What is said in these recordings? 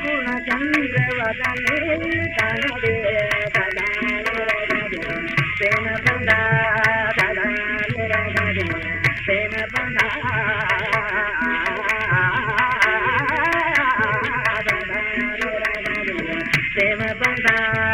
గుణచంద్రవదనే తనదే తన బంధా బంధా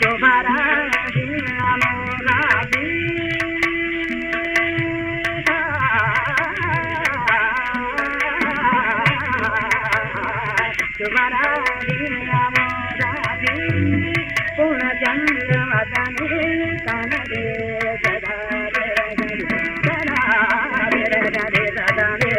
శుభరా పుణచంద్రమతనే తనదే da da